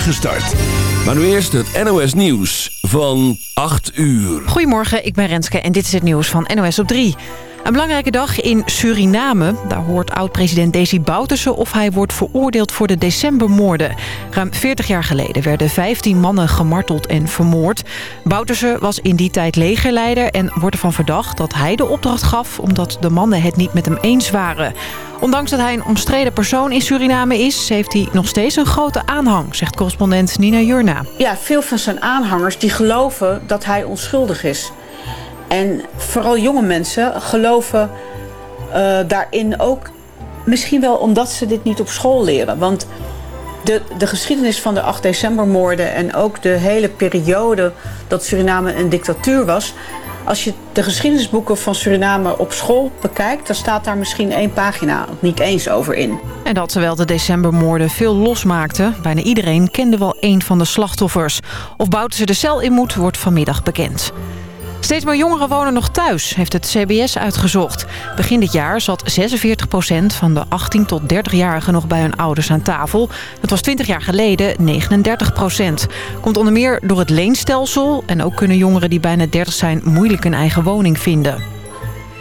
spoedige start. Maar nu eerst het NOS Nieuws van 8 uur. Goedemorgen, ik ben Renske en dit is het nieuws van NOS op 3. Een belangrijke dag in Suriname. Daar hoort oud-president Desi Bouterse of hij wordt veroordeeld voor de decembermoorden. Ruim 40 jaar geleden werden 15 mannen gemarteld en vermoord. Bouterse was in die tijd legerleider en wordt ervan verdacht dat hij de opdracht gaf... omdat de mannen het niet met hem eens waren. Ondanks dat hij een omstreden persoon in Suriname is... heeft hij nog steeds een grote aanhang, zegt correspondent Nina Jurna. Ja, veel van zijn aanhangers die geloven dat hij onschuldig is. En vooral jonge mensen geloven uh, daarin ook... misschien wel omdat ze dit niet op school leren. Want de, de geschiedenis van de 8 decembermoorden... en ook de hele periode dat Suriname een dictatuur was... Als je de geschiedenisboeken van Suriname op school bekijkt... dan staat daar misschien één pagina niet eens over in. En dat terwijl de decembermoorden veel losmaakten... bijna iedereen kende wel één van de slachtoffers. Of Bouterse de cel in moet, wordt vanmiddag bekend. Steeds meer jongeren wonen nog thuis, heeft het CBS uitgezocht. Begin dit jaar zat 46% van de 18 tot 30-jarigen nog bij hun ouders aan tafel. Dat was 20 jaar geleden 39% Komt onder meer door het leenstelsel... en ook kunnen jongeren die bijna 30 zijn moeilijk een eigen woning vinden.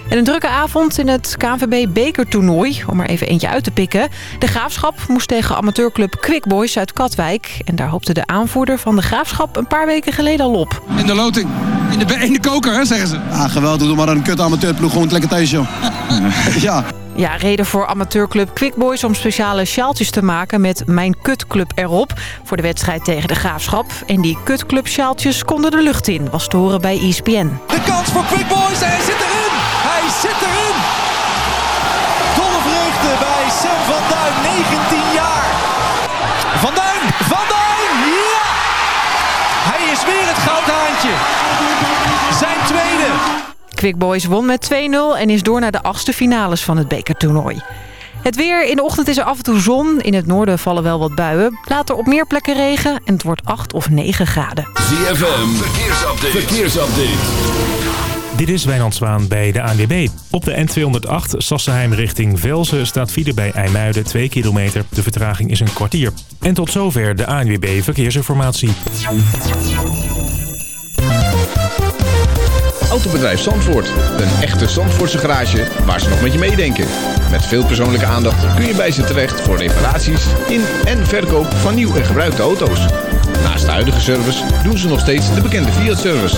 En een drukke avond in het KNVB bekertoernooi, om er even eentje uit te pikken. De Graafschap moest tegen amateurclub Quick Boys uit Katwijk. En daar hoopte de aanvoerder van de Graafschap een paar weken geleden al op. In de loting. In de, in de koker, hè, zeggen ze. Ah, geweldig. Doe maar een kut amateurploeg. Gewoon lekker thuis, joh. ja. Ja, reden voor amateurclub Quick Boys om speciale sjaaltjes te maken met Mijn Kutclub erop. Voor de wedstrijd tegen de Graafschap. En die Kutclub sjaaltjes konden de lucht in, was te horen bij ESPN. De kans voor Quick Boys en hij zit erin! 19 jaar. Van Duin, Van Duin, ja! Hij is weer het goudhaantje. Zijn tweede. Quick Boys won met 2-0 en is door naar de achtste finales van het bekertoernooi. Het weer. In de ochtend is er af en toe zon. In het noorden vallen wel wat buien. Later op meer plekken regen en het wordt 8 of 9 graden. ZFM. Verkeersupdate. Verkeersupdate. Dit is Wijnand Zwaan bij de ANWB. Op de N208 Sassenheim richting Velzen staat file bij IJmuiden 2 kilometer. De vertraging is een kwartier. En tot zover de ANWB Verkeersinformatie. Autobedrijf Zandvoort. Een echte Zandvoortse garage waar ze nog met je meedenken. Met veel persoonlijke aandacht kun je bij ze terecht voor reparaties in en verkoop van nieuw en gebruikte auto's. Naast de huidige service doen ze nog steeds de bekende Fiat-service.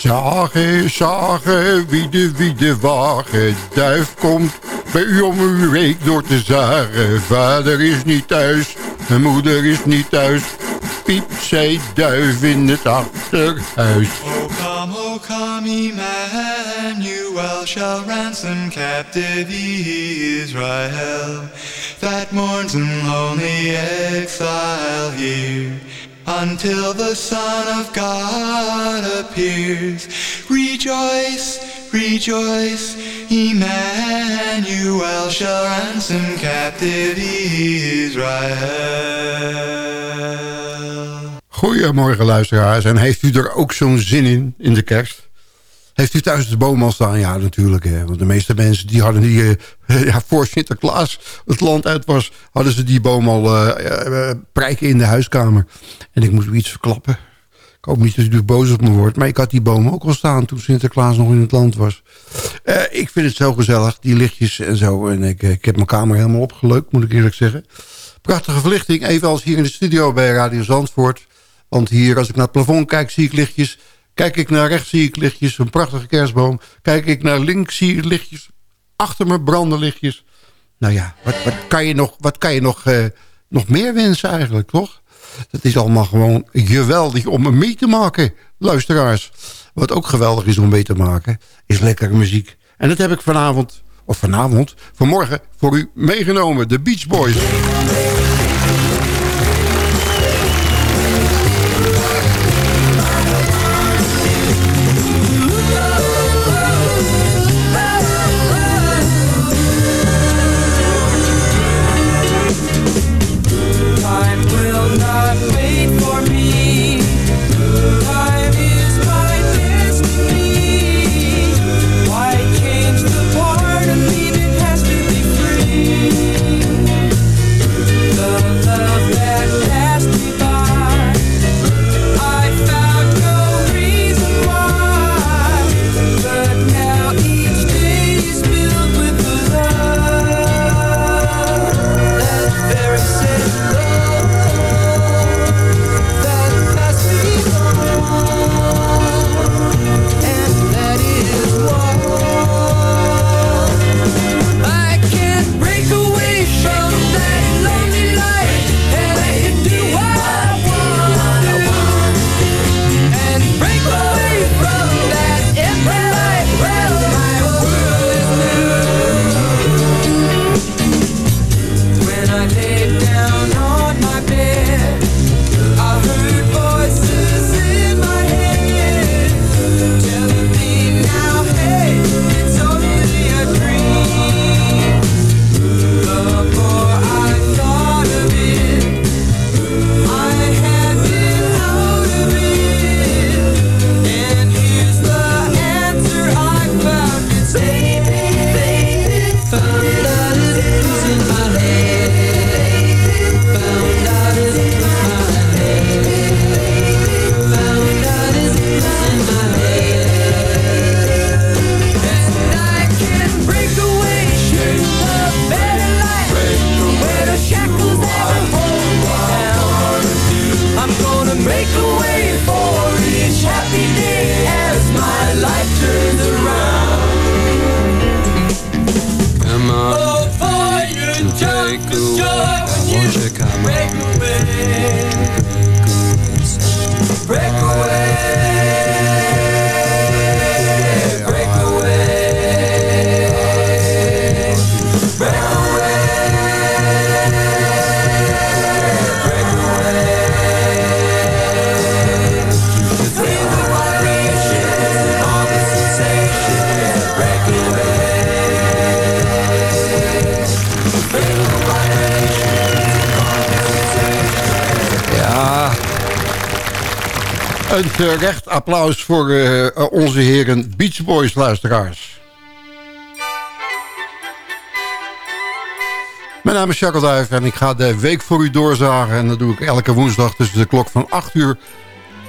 Zagen, zagen, wie de, wie de wagen. Duif komt bij u om uw week door te zagen. Vader is niet thuis, mijn moeder is niet thuis. Piep, zei duif in het achterhuis. O come, O come, Emmanuel shall ransom captive Israel that mourns in lonely exile here. Until the Son of God appears. Rejoice, rejoice, Emmanuel shall ransom captive Israel. Goedemorgen luisteraars en heeft u er ook zo'n zin in, in de kerst? Heeft u thuis de boom al staan? Ja, natuurlijk. Hè. Want de meeste mensen die hadden die... Uh, ja, voor Sinterklaas het land uit was... hadden ze die boom al uh, prijken in de huiskamer. En ik moest iets verklappen. Ik hoop niet dat u boos op me wordt. Maar ik had die boom ook al staan toen Sinterklaas nog in het land was. ik vind het zo gezellig, die lichtjes en zo. En ik, ik heb mijn kamer helemaal opgeleukt, moet ik eerlijk zeggen. Prachtige verlichting, evenals hier in de studio bij Radio Zandvoort. Want hier, als ik naar het plafond kijk, zie ik lichtjes... Kijk ik naar rechts zie ik lichtjes, een prachtige kerstboom. Kijk ik naar links zie ik lichtjes, achter me branden lichtjes. Nou ja, wat, wat kan je, nog, wat kan je nog, eh, nog meer wensen eigenlijk, toch? Dat is allemaal gewoon geweldig om mee te maken, luisteraars. Wat ook geweldig is om mee te maken, is lekkere muziek. En dat heb ik vanavond, of vanavond, vanmorgen voor u meegenomen. De Beach Boys. Een eh, terecht applaus voor eh, eh, onze heren Beach Boys luisteraars. Mijn naam is Jacques en ik ga de week voor u doorzagen. En dat doe ik elke woensdag tussen de klok van 8 uur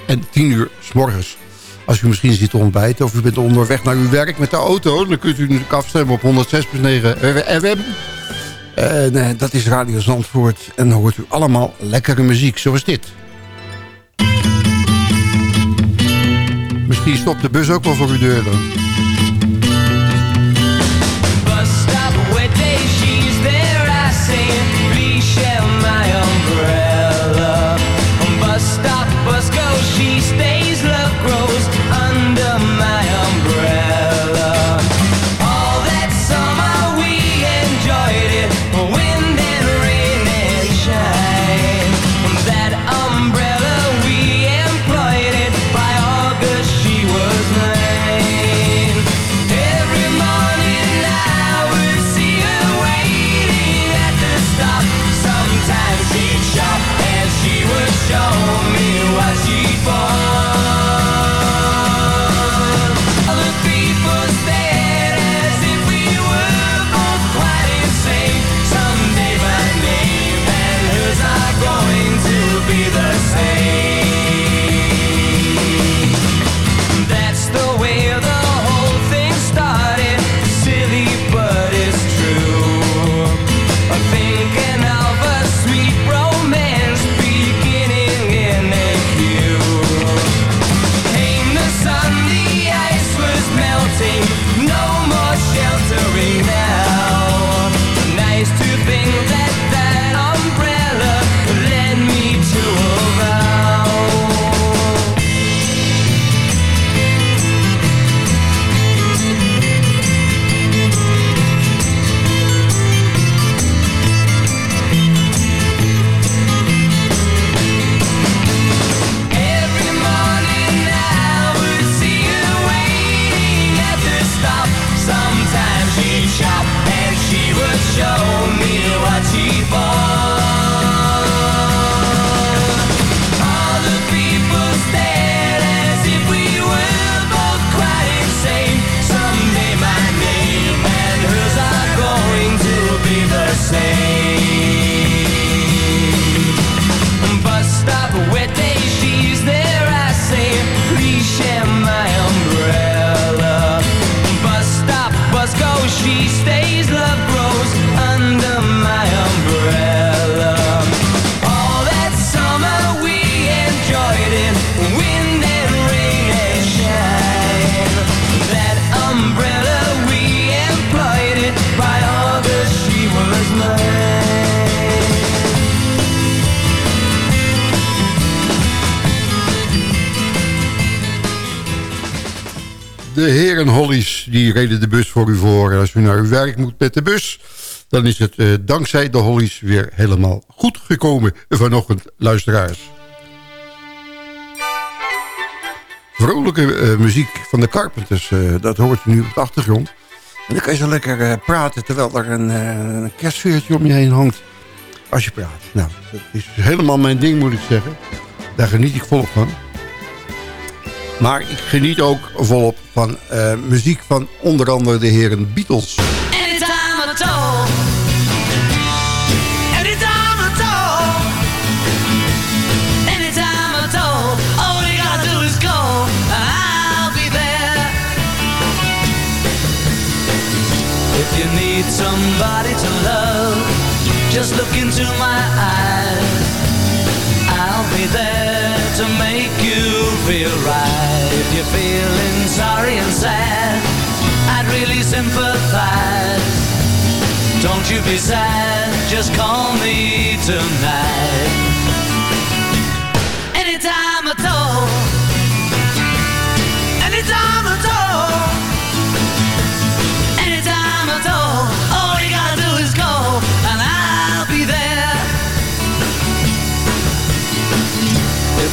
en 10 uur s morgens. Als u misschien zit te ontbijten of u bent onderweg naar uw werk met de auto... dan kunt u natuurlijk afstemmen op 106.9 FM. Dat is Radio Zandvoort en dan hoort u allemaal lekkere muziek zoals dit. Misschien stopt de bus ook wel voor uw deur dan. Reden de bus voor u voor. En als u naar uw werk moet met de bus... dan is het eh, dankzij de Hollies weer helemaal goed gekomen vanochtend, luisteraars. Vrolijke eh, muziek van de Carpenters, eh, dat hoort u nu op de achtergrond. En dan kan je zo lekker praten terwijl er een, een kerstveertje om je heen hangt. Als je praat. Nou, dat is helemaal mijn ding moet ik zeggen. Daar geniet ik volop van. Maar ik geniet ook volop van eh, muziek van onder andere de heren Beatles. Somebody to love, just look into my eyes. I'll be there to make you feel right. If you're feeling sorry and sad, I'd really sympathize. Don't you be sad, just call me tonight.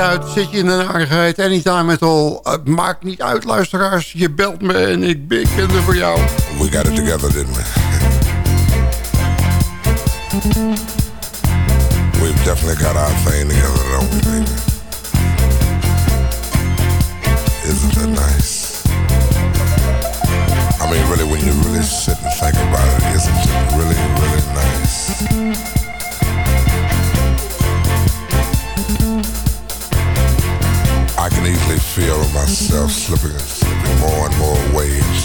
Uit, zit je in de narigheid, anytime at all. Het maakt niet uit, luisteraars. Je belt me en ik ben er voor jou. We got it together, didn't we? We've definitely got our thing together, don't we, baby? Isn't that nice? I mean, really, when you really sit and think about it, isn't it really, really nice? I can easily feel myself slipping, slipping more and more waves.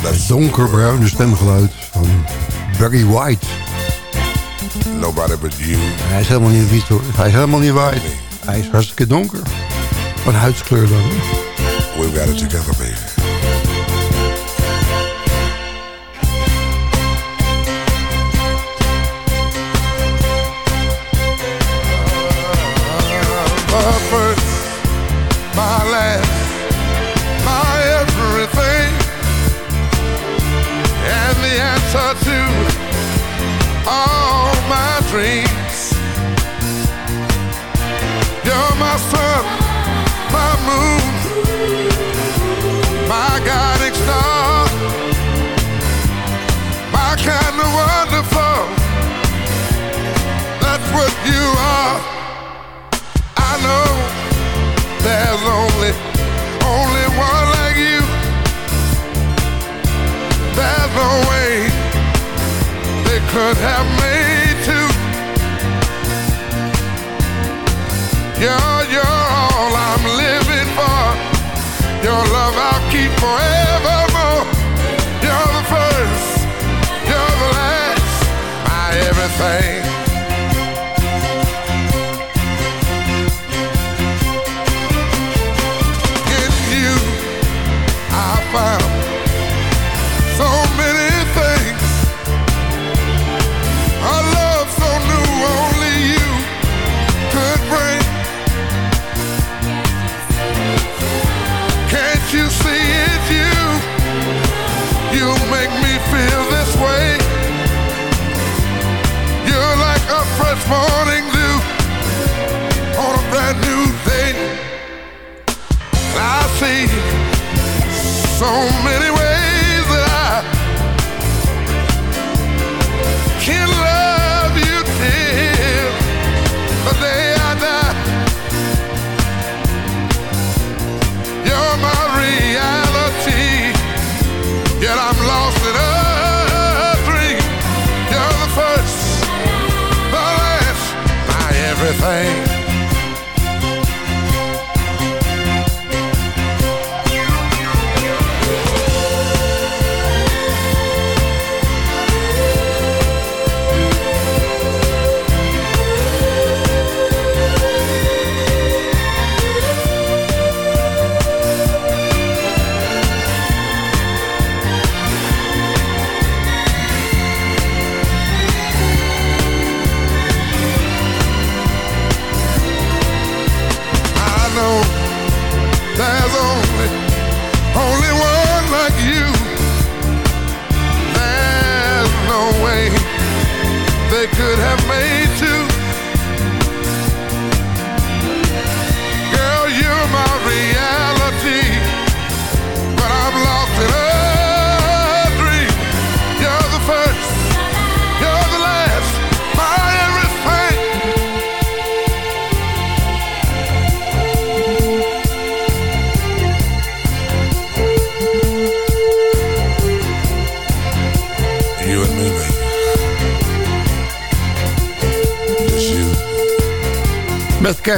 Het donkerbruine stemgeluid van Barry White. Nobody but you. Hij is helemaal niet wit hoor. Hij is helemaal niet white. Hij is hartstikke donker. Van huidskleur dan. We've got it together, baby. The answer to could have made so many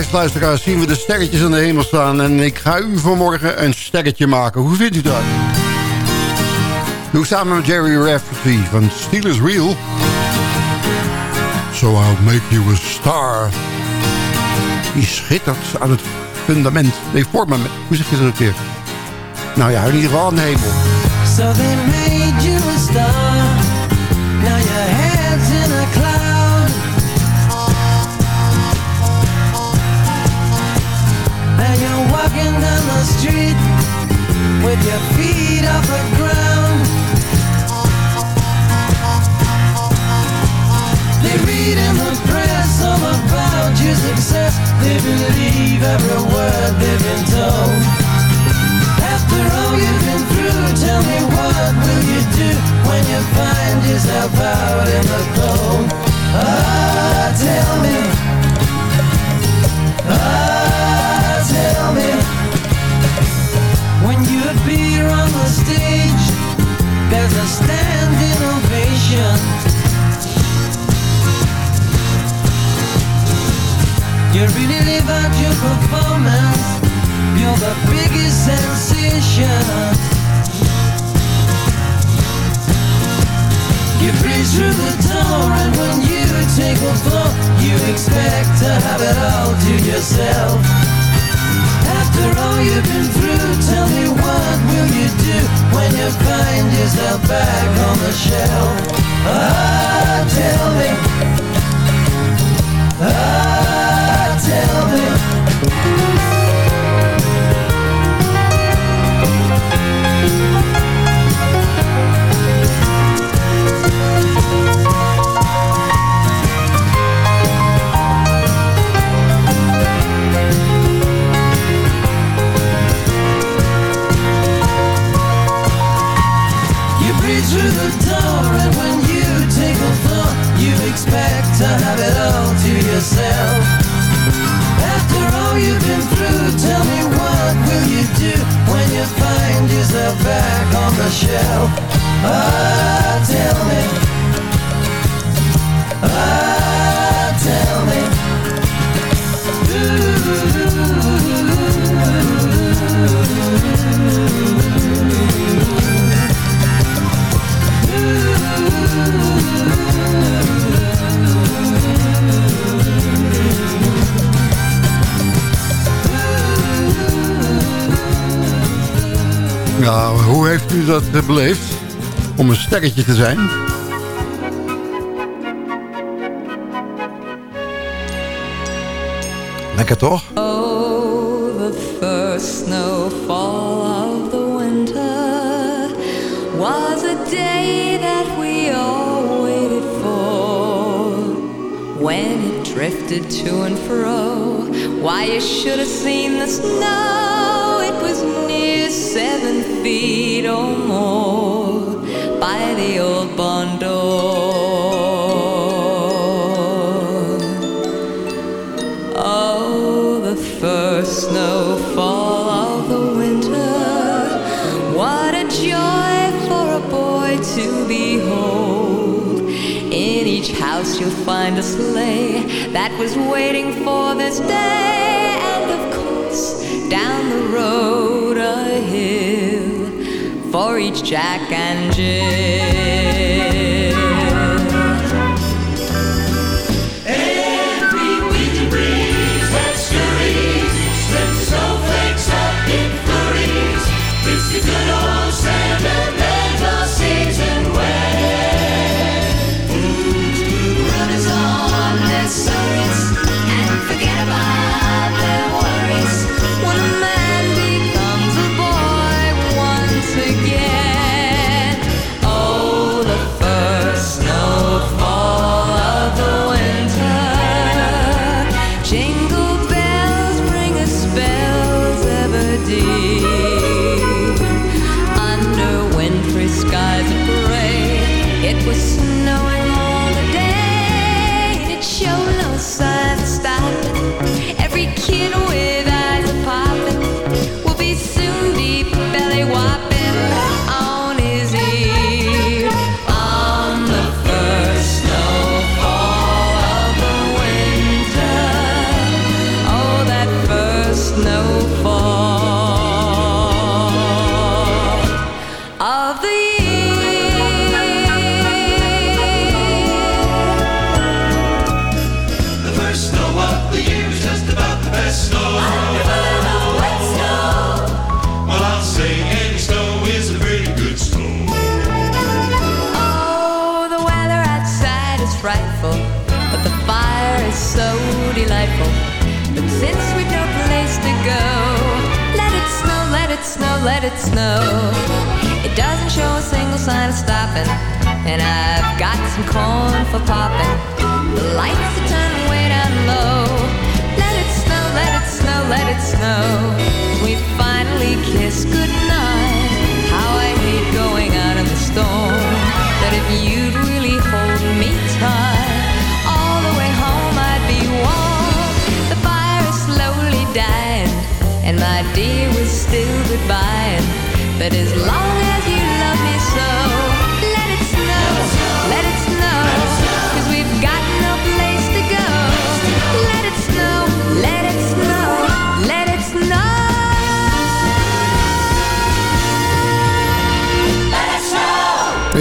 kerstluisteraars zien we de sterretjes aan de hemel staan. En ik ga u vanmorgen een sterretje maken. Hoe vindt u dat? Doe samen met Jerry Rafferty van Steel is Real. So I'll make you a star. Die schittert aan het fundament. Nee, firmament. Hoe zeg je dat ook weer? Nou ja, in ieder geval aan de hemel. So they made you a star. Now your head's the street with your feet off the ground. They read in the press all about your success. They believe every word they've been told. After all you've been through, tell me what will you do when you find yourself out in the cold? Ah, You really live out your performance. You're the biggest sensation. You breeze through the door, and when you take a floor, you expect to have it all to yourself. After all you've been through, tell me what will you do when you find yourself back on the shelf? Ah, tell me. Ah, to have it all to yourself. After all you've been through, tell me what will you do when you find yourself back on the shelf? Ah, tell me. Ah, tell me. Dat beleefd? Om een sterretje te zijn? Lekker toch? Oh, the first snowfall of the winter was a day that we all waited for. When it drifted to and fro, why you should have seen the snow. It was seven feet or more by the old barn door. Oh, the first snowfall of the winter. What a joy for a boy to behold. In each house you'll find a sleigh that was waiting for this day. And of course, down the road for each Jack and Jill.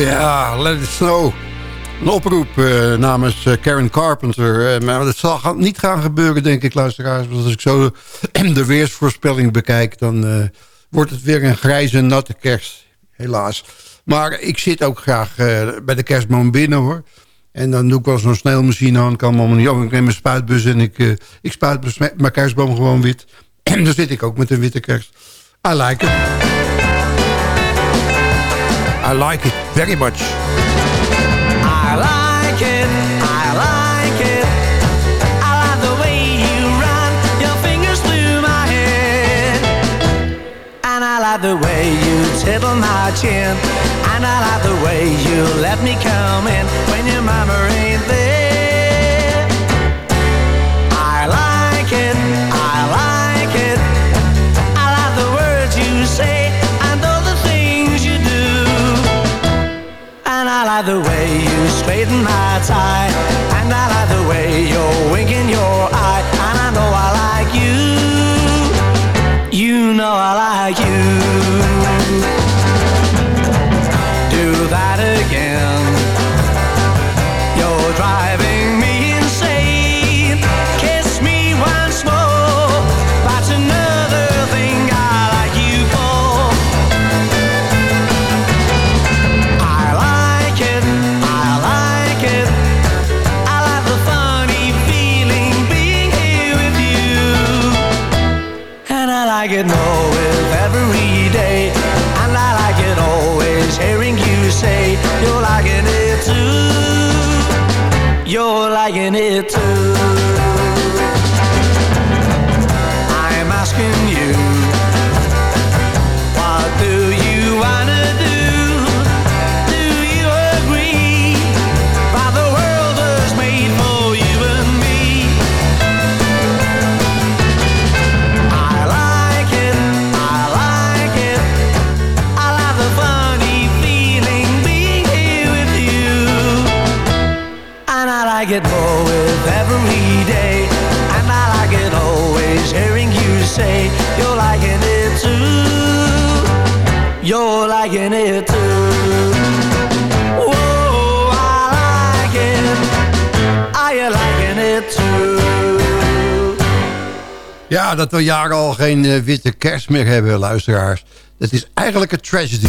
Ja, Let It Snow. Een oproep eh, namens eh, Karen Carpenter. Eh, maar dat zal niet gaan gebeuren, denk ik, luisteraars. Want als ik zo de weersvoorspelling bekijk... dan wordt het weer een grijze, natte kerst. Helaas. Maar ik zit ook graag bij de kerstboom binnen, hoor. En dan doe ik wel zo'n sneeuwmachine aan. Kan me niet over. Ik neem mijn spuitbus en ik, ik spuit mijn kerstboom gewoon wit. En dan zit ik ook met een witte kerst. I like it. I like it very much. I like it, I like it. I like the way you run your fingers through my hair. And I like the way you tickle my chin. And I like the way you let me come in when your mama ain't there. Like the way you straighten my tie, and I like the way you're winking your eye, and I know I like you. You know I like you. You're liking it too. Liking it too. Whoa, I like it. Are you it too? Ja, dat we jaren al geen eh, witte kerst meer hebben, luisteraars. Dat is eigenlijk een tragedy.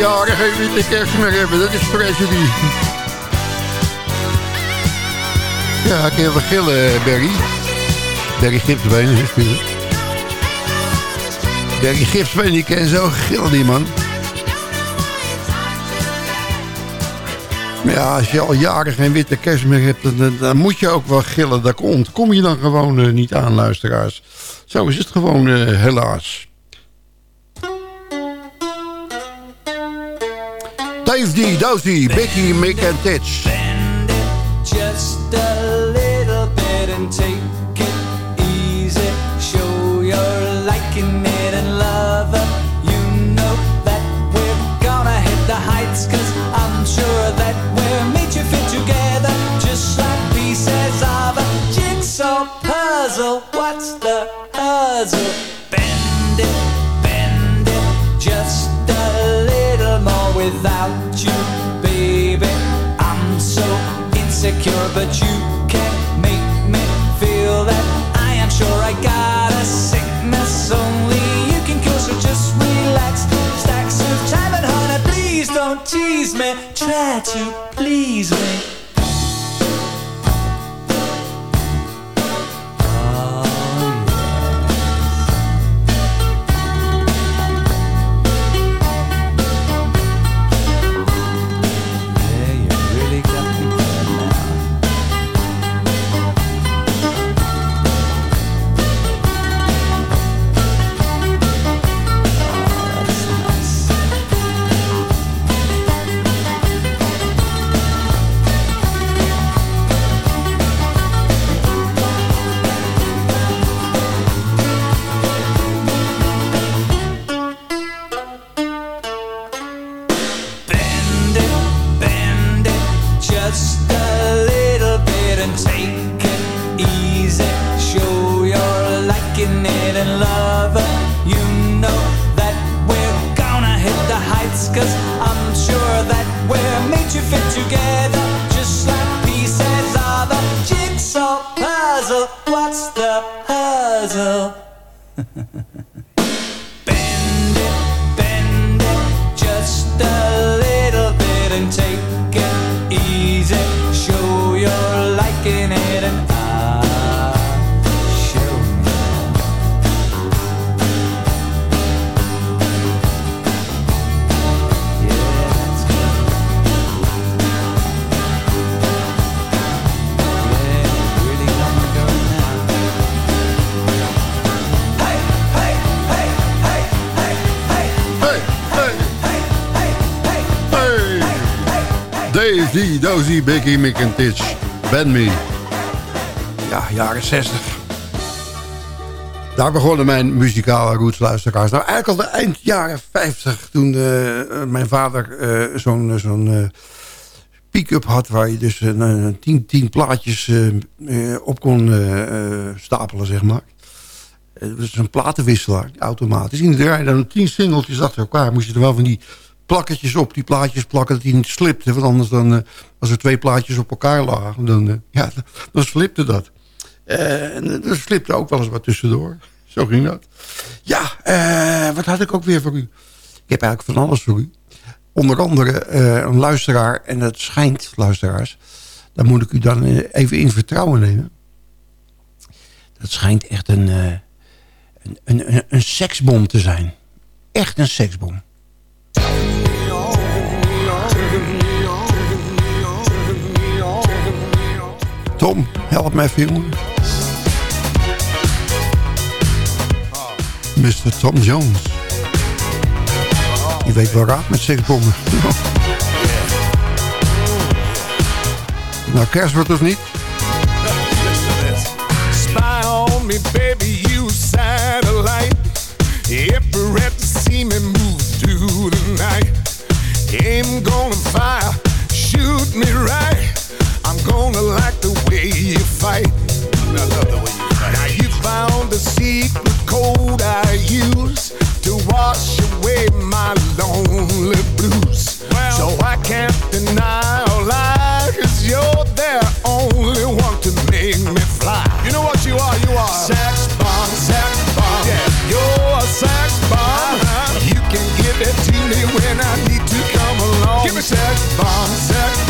Jaren geen witte kerst meer hebben. Dat is tragedy. Ja, ik heb gillen, Barry. Barry Gipsbeen, hè, natuurlijk. Barry Gipsbeen, die ken zo gillen, die man. Ja, als je al jaren geen witte kerst meer hebt... dan, moet je ook wel gillen. Daar komt. Kom je dan gewoon eh, niet aan, luisteraars. Zo is het gewoon, eh, helaas. Dave D, Dozy, Becky, Mick en Tits. Without you, baby. I'm so insecure, but you can make me feel that I am sure I got a sickness only you can cure. So just relax, stacks of time and honey. Please don't tease me. Try to please me. Dozy, Becky, Tits. Ben Me. Ja, jaren 60. Daar begonnen mijn muzikale roots, luisteraars. Nou, eigenlijk al de eind jaren 50, toen eh, mijn vader eh, zo'n zo'n eh, pick-up had... waar je dus een, een tien, tien plaatjes op kon stapelen, zeg maar. Het was een platenwisselaar, automatisch. En die draaide dan tien singeltjes achter elkaar. Moest je er wel van die plakketjes op die plaatjes plakken... dat die niet slipte. Want anders dan, eh, als er twee plaatjes op elkaar lagen... dan, eh, ja, dan slipte dat. Eh, en er slipte ook wel eens wat tussendoor. Zo ging dat. Ja, wat had ik ook weer voor u? Ik heb eigenlijk van alles voor u. Onder andere een luisteraar. En dat schijnt, luisteraars... daar moet ik u dan even in vertrouwen nemen. Dat schijnt echt een, een, een, een, een seksbom te zijn. Echt een seksbom. Tom, help mij even, jongen. Mr. Tom Jones. Je weet wel raad met seksbommen. nou, kerst wordt of niet? Spy on me, baby, you satellite. Every to see me move through the night. Aim gonna fire, shoot me right. gonna like the way you fight. I love the way you fight. Now you found the secret code I use to wash away my lonely blues. Well, so I can't deny or lie, cause you're the only one to make me fly. You know what you are? You are sex bomb, sex bomb. Yeah, you're a sex bomb. Uh -huh. You can give it to me when I need to come along. Give me sex bomb, sex bomb.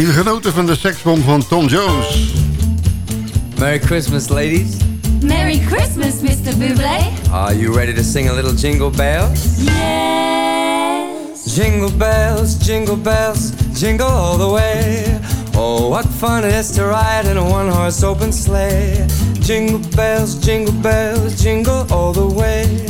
even genoten van de seksbom van Tom Jones. Merry Christmas, ladies. Merry Christmas, Mr. Buble. Are you ready to sing a little jingle bells? Yes. Jingle bells, jingle bells, jingle all the way. Oh, what fun it is to ride in a one horse open sleigh. Jingle bells, jingle bells, jingle all the way.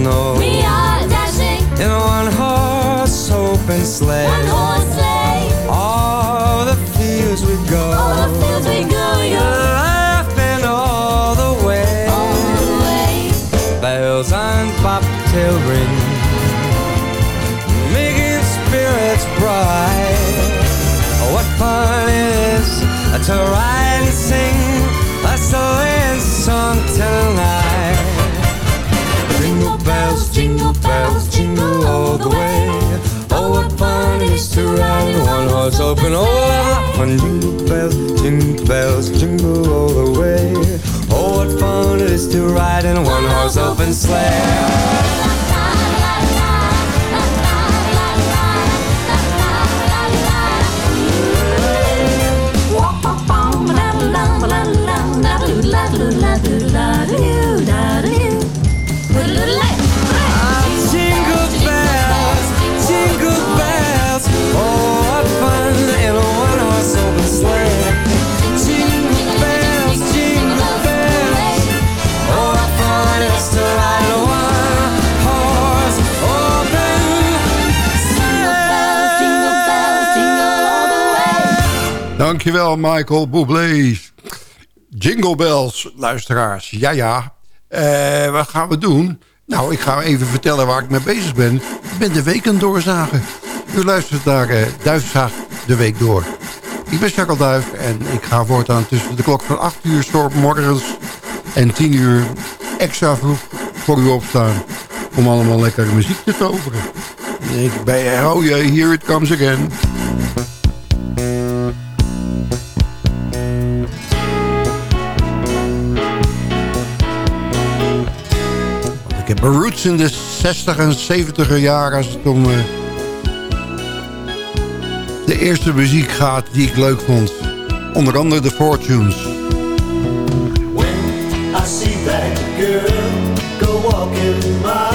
snow. We are dashing in a one horse open sleigh. one horse sleigh. All the fields we go. All the fields we go. Laughing all the way. All the way. Bells on bobtail ring. Making spirits bright. What fun it is to ride open. Oh, what fun! Jingle bells, jingle bells, jingle all the way. Oh, what fun it is to ride in a one horse open sleigh. Dankjewel, Michael Bublé. Jingle bells, luisteraars. Ja, ja. Eh, wat gaan we doen? Nou, ik ga even vertellen waar ik mee bezig ben. Ik ben de week aan doorzagen. U luistert naar eh Duifzaag de Week Door. Ik ben Jacques Duif en ik ga voortaan tussen de klok van 8 uur morgens en 10 uur extra vroeg voor u opstaan. Om allemaal lekkere muziek te toveren. Ik ben, oh jee, here it comes again. Roots in de 60 en 70er jaren als het om eh, de eerste muziek gaat die ik leuk vond. Onder andere de Fortunes. I see that girl go walking by.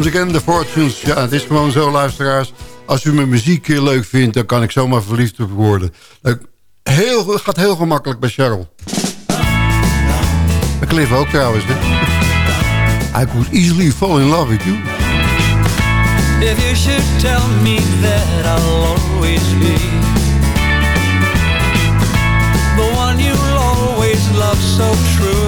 Comes again, the Fortunes. Ja, het is gewoon zo, luisteraars. Als u mijn muziek heel leuk vindt, dan kan ik zomaar verliefd op worden. Dat heel, het gaat heel gemakkelijk bij Cheryl. Bij Cliff ook trouwens, hè. I could easily fall in love with you. If you should tell me that I'll always be the one you'll always love so true,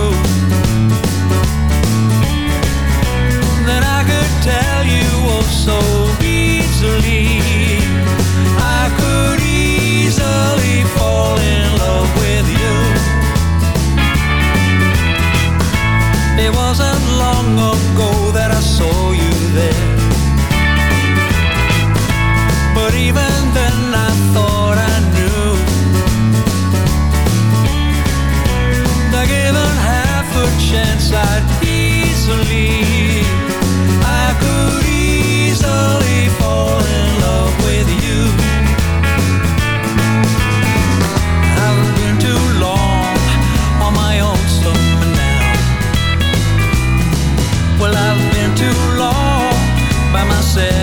tell you oh so easily. I could easily fall in love with you. It wasn't long ago that I saw you there. But even then I thought I knew. Given half a chance I'd easily Well, I've been too long by myself.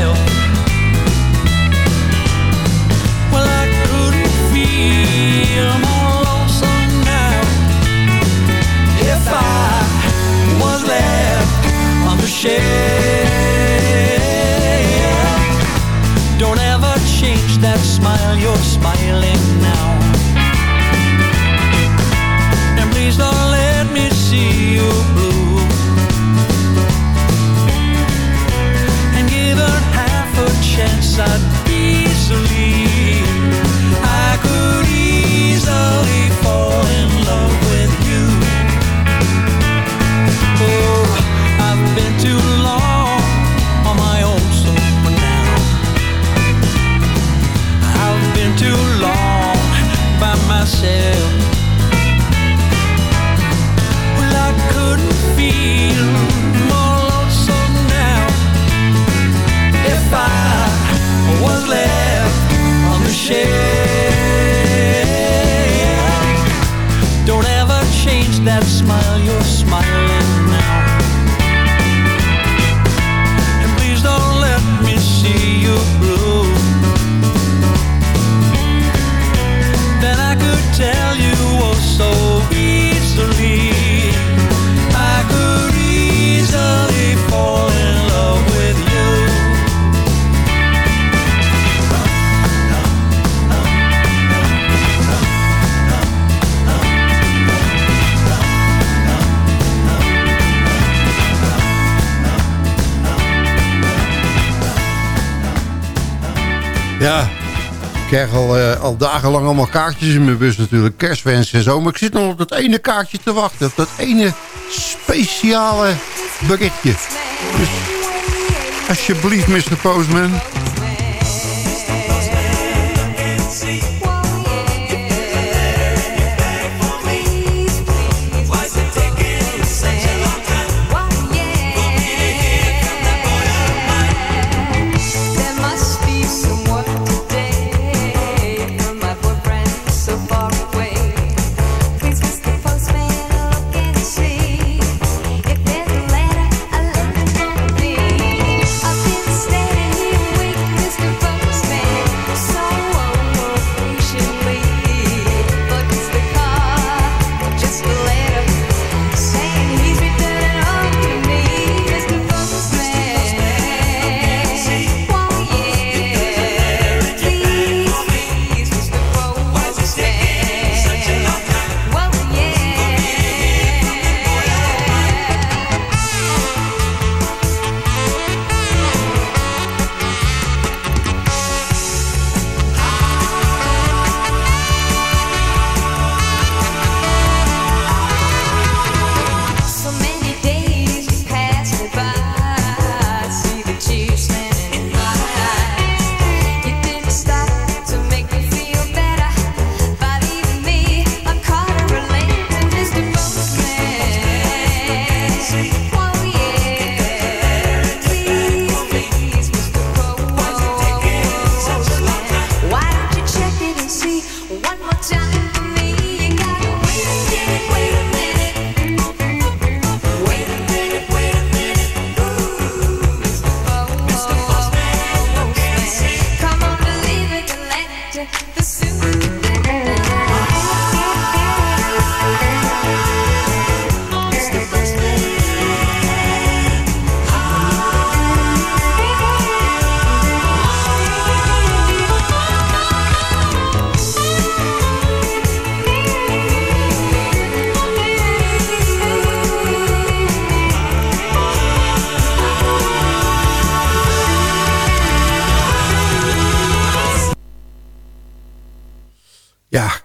sun krijg al, uh, al dagenlang allemaal kaartjes in mijn bus natuurlijk. Kerstwensen en zo. Maar ik zit nog op dat ene kaartje te wachten. Op dat ene speciale berichtje. Dus alsjeblieft, Mr. Postman.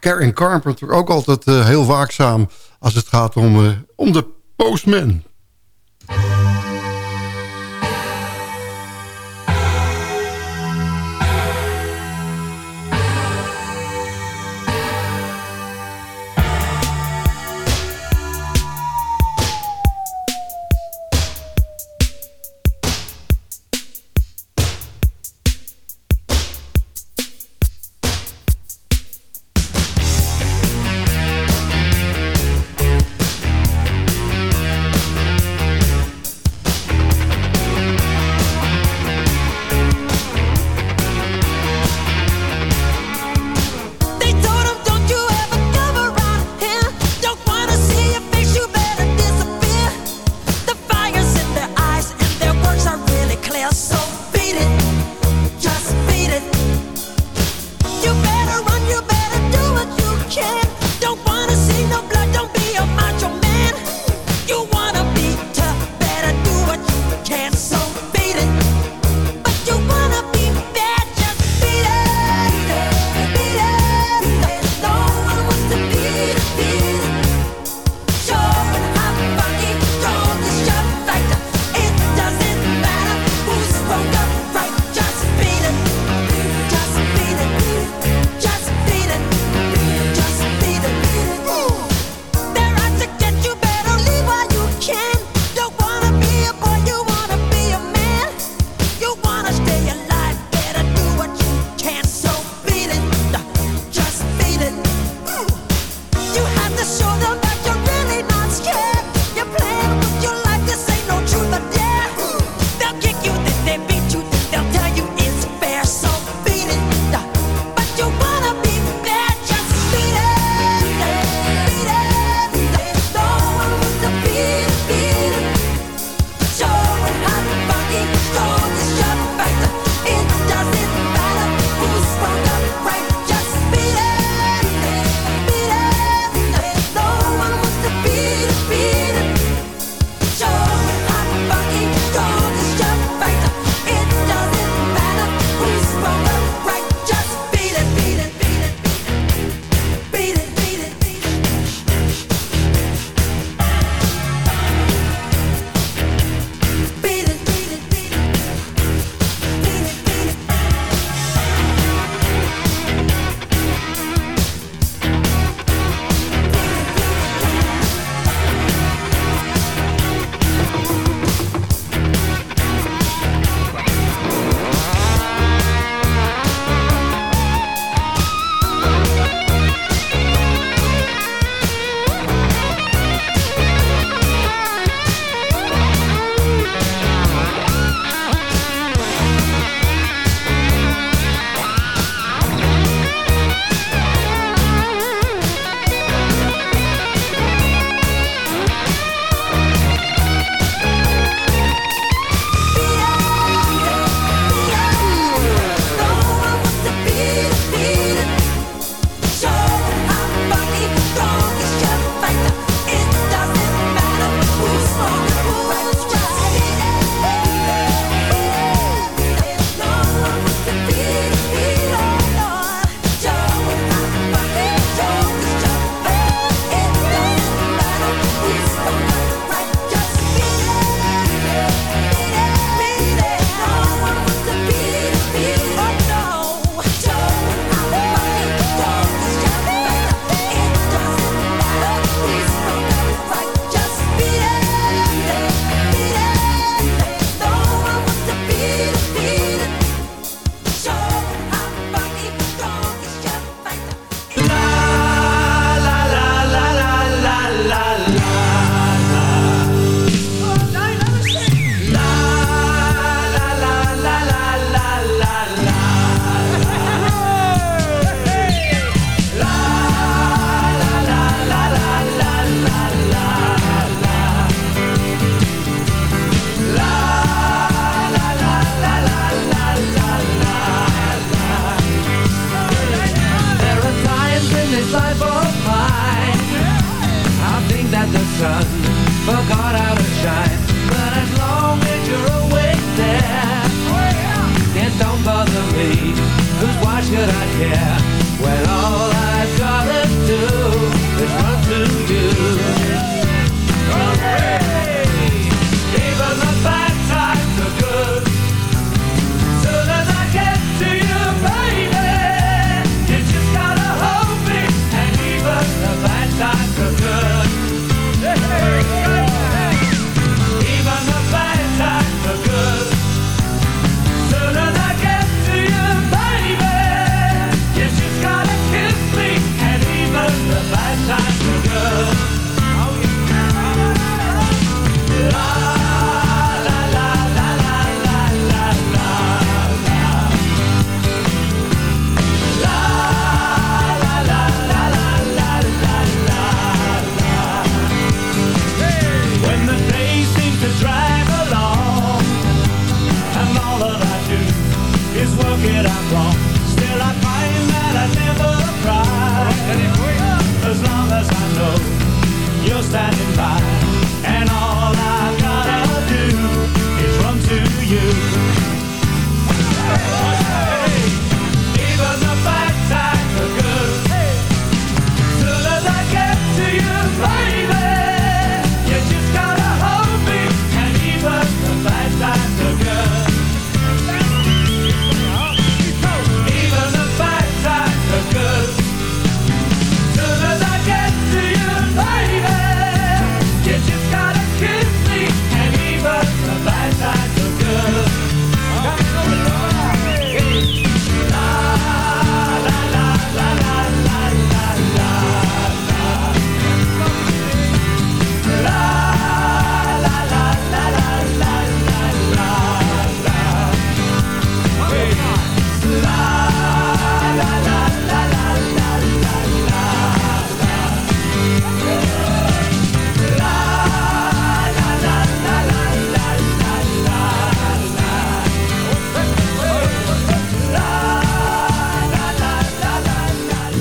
Karen Carpenter ook altijd eh, heel waakzaam als het gaat om, eh, om de Postman.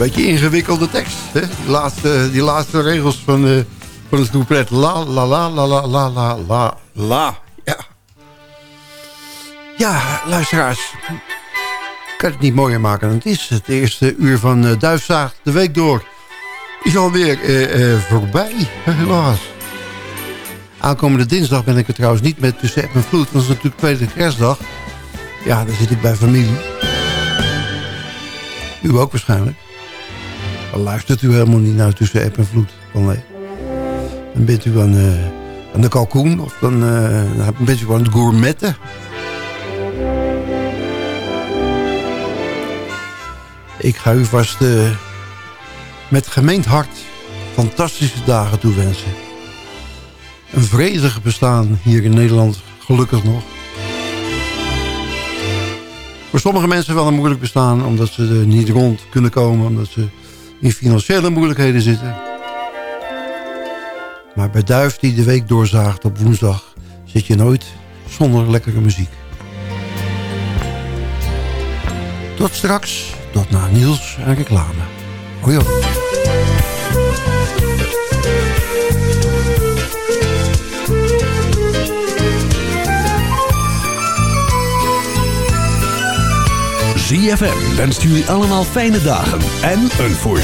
Beetje ingewikkelde tekst. Hè? Die, laatste, die laatste regels van, eh, van het couplet. La, la, la, la, la, la, la, la, la. Ja. Ja, luisteraars. Ik kan het niet mooier maken dan het is. Het eerste uur van uh, Duifzaag de week door is alweer eh, eh, voorbij. Helaas. Aankomende dinsdag ben ik er trouwens niet met tussen app en vloed. Dat is natuurlijk tweede kerstdag. Ja, dan zit ik bij familie. U ook waarschijnlijk. Dan luistert u helemaal niet naar tussen app en vloed. Dan, nee. dan bent u aan, eh, aan de kalkoen of dan, eh, dan bent u aan het gourmetten. Ik ga u vast eh, met gemeend hart fantastische dagen toewensen. Een vredig bestaan hier in Nederland, gelukkig nog. Voor sommige mensen wel een moeilijk bestaan... omdat ze er niet rond kunnen komen... omdat ze in financiële moeilijkheden zitten. Maar bij Duif die de week doorzaagt op woensdag... zit je nooit zonder lekkere muziek. Tot straks, tot na Niels en reclame. Hoi hoi. ZFM wenst jullie allemaal fijne dagen en een voor